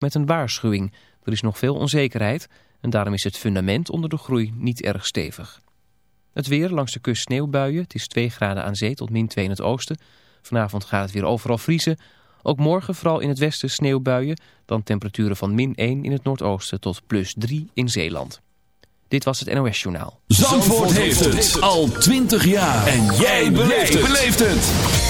met een waarschuwing. Er is nog veel onzekerheid en daarom is het fundament onder de groei niet erg stevig. Het weer langs de kust sneeuwbuien. Het is 2 graden aan zee tot min 2 in het oosten. Vanavond gaat het weer overal vriezen. Ook morgen vooral in het westen sneeuwbuien. Dan temperaturen van min 1 in het noordoosten tot plus 3 in Zeeland. Dit was het NOS Journaal. Zandvoort, Zandvoort heeft het al 20 jaar. En jij beleeft het.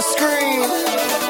the screen.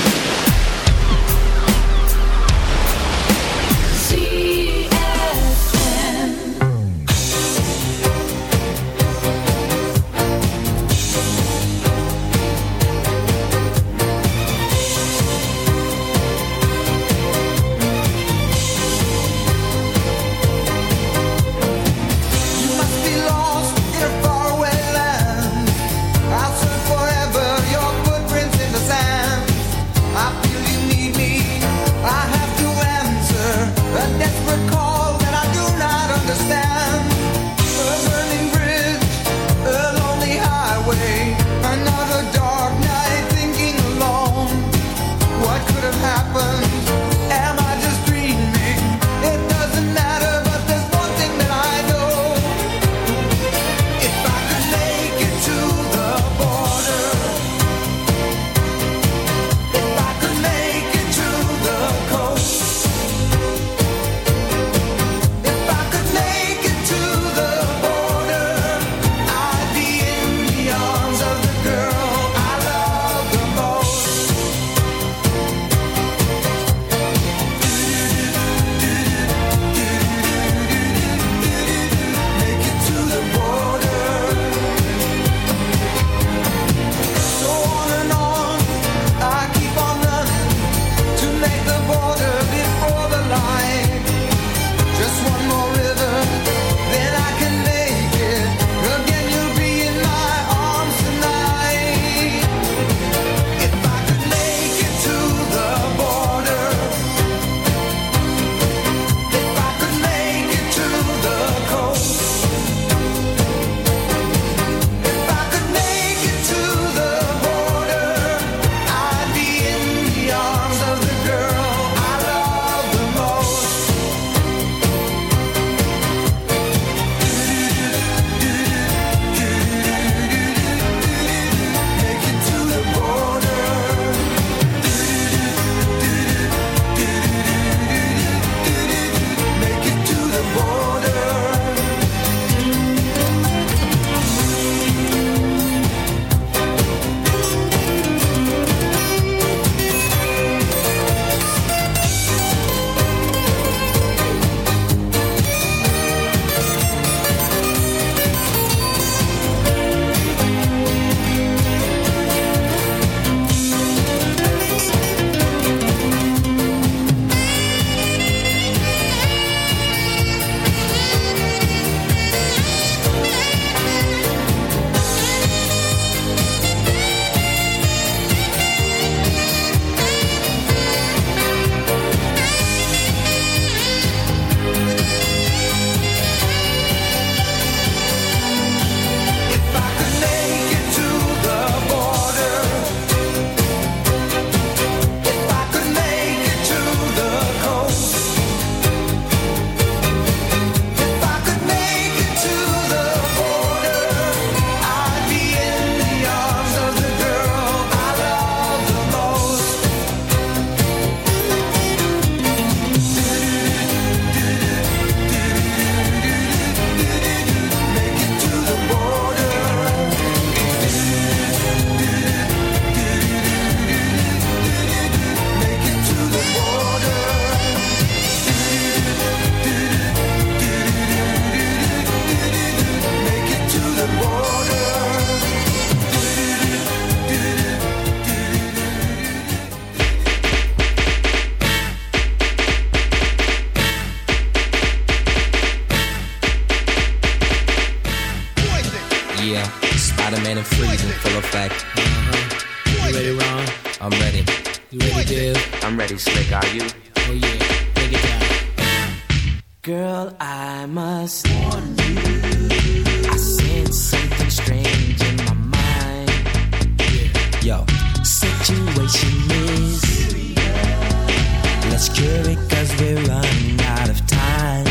music, are you? Oh yeah, break it down. Girl, I must warn you. I sense something strange in my mind. Yo, situation is. Let's cure it cause we're running out of time.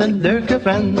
Een leuke vent.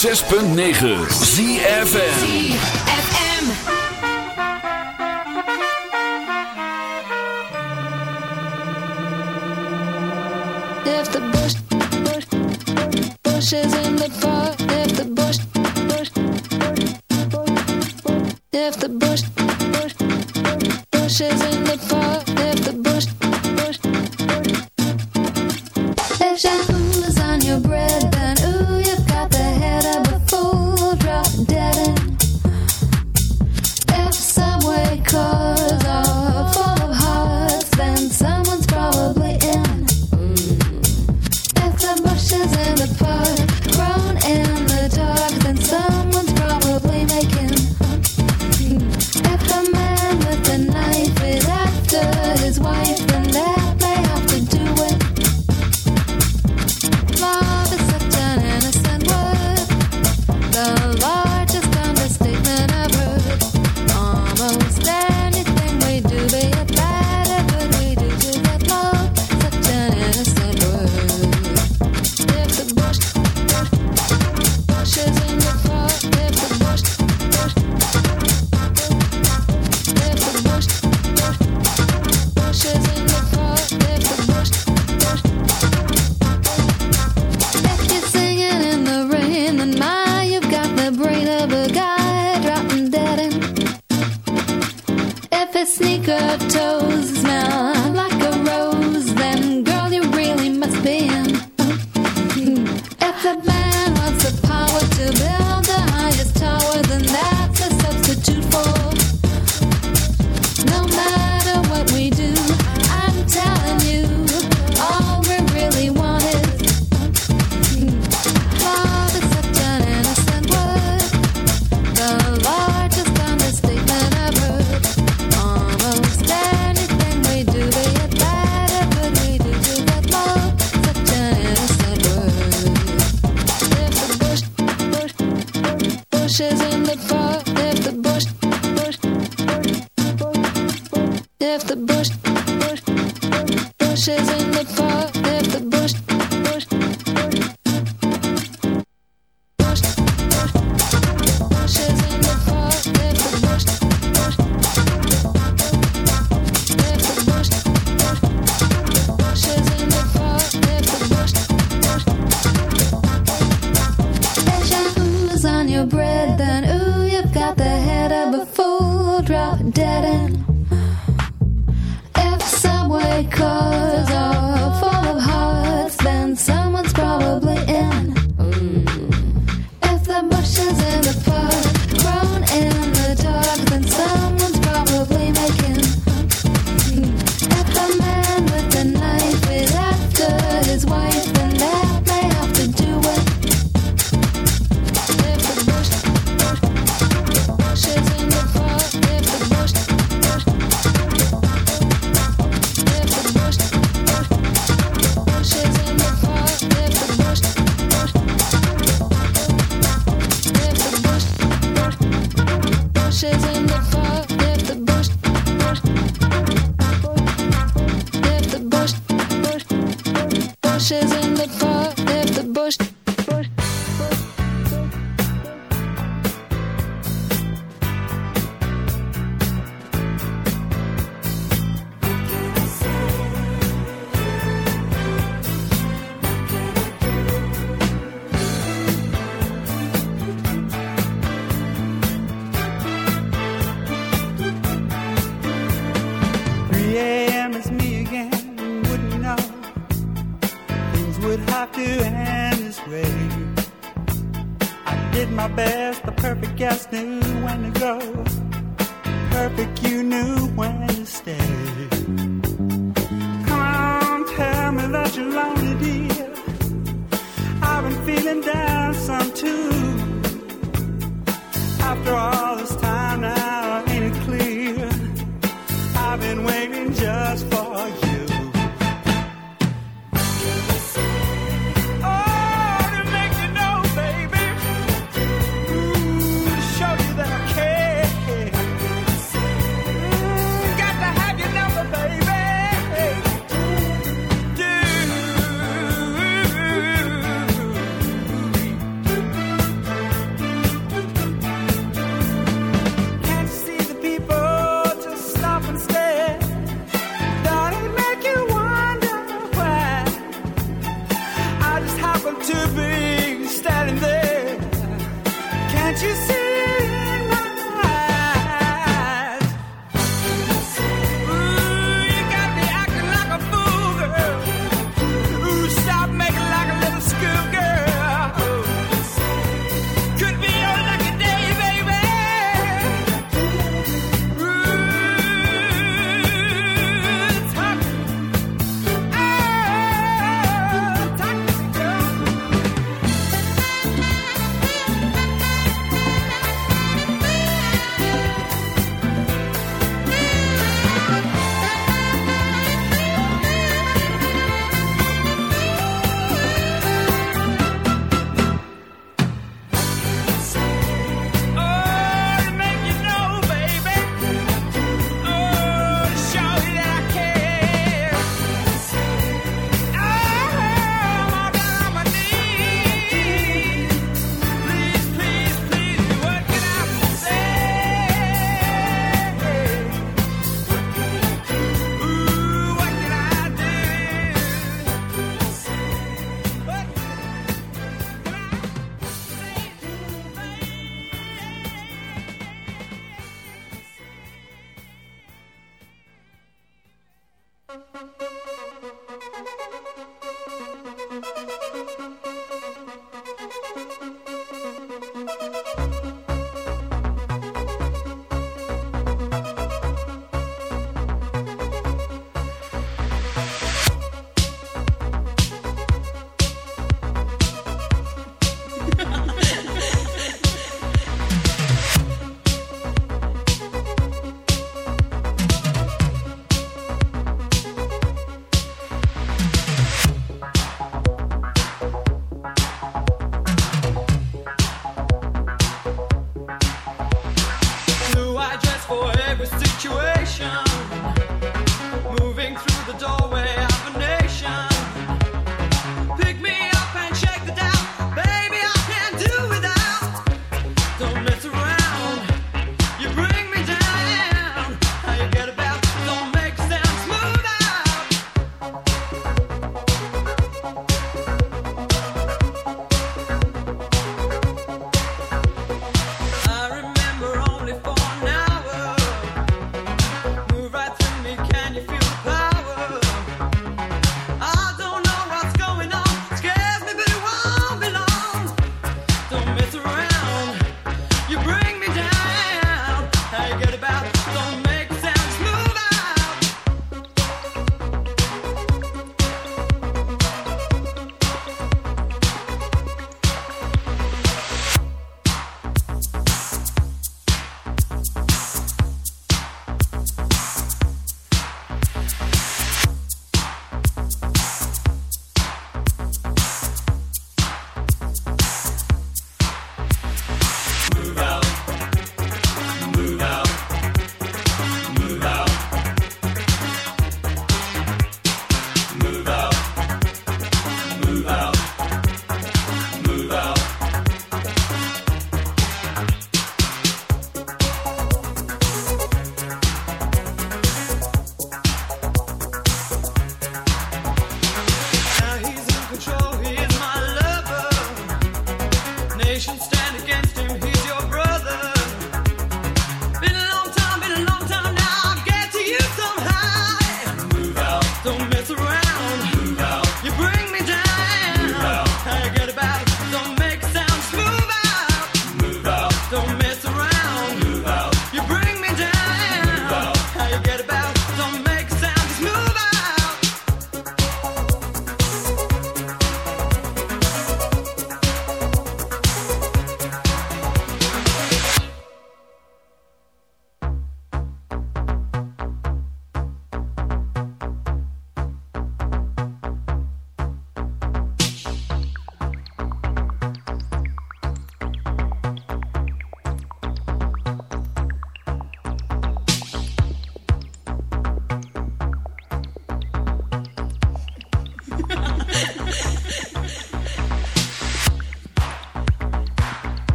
106.9 ZFN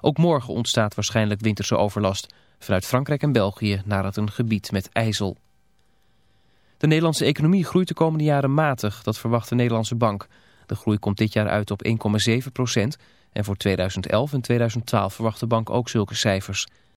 Ook morgen ontstaat waarschijnlijk winterse overlast vanuit Frankrijk en België naar het een gebied met ijzel. De Nederlandse economie groeit de komende jaren matig, dat verwacht de Nederlandse bank. De groei komt dit jaar uit op 1,7 procent en voor 2011 en 2012 verwacht de bank ook zulke cijfers.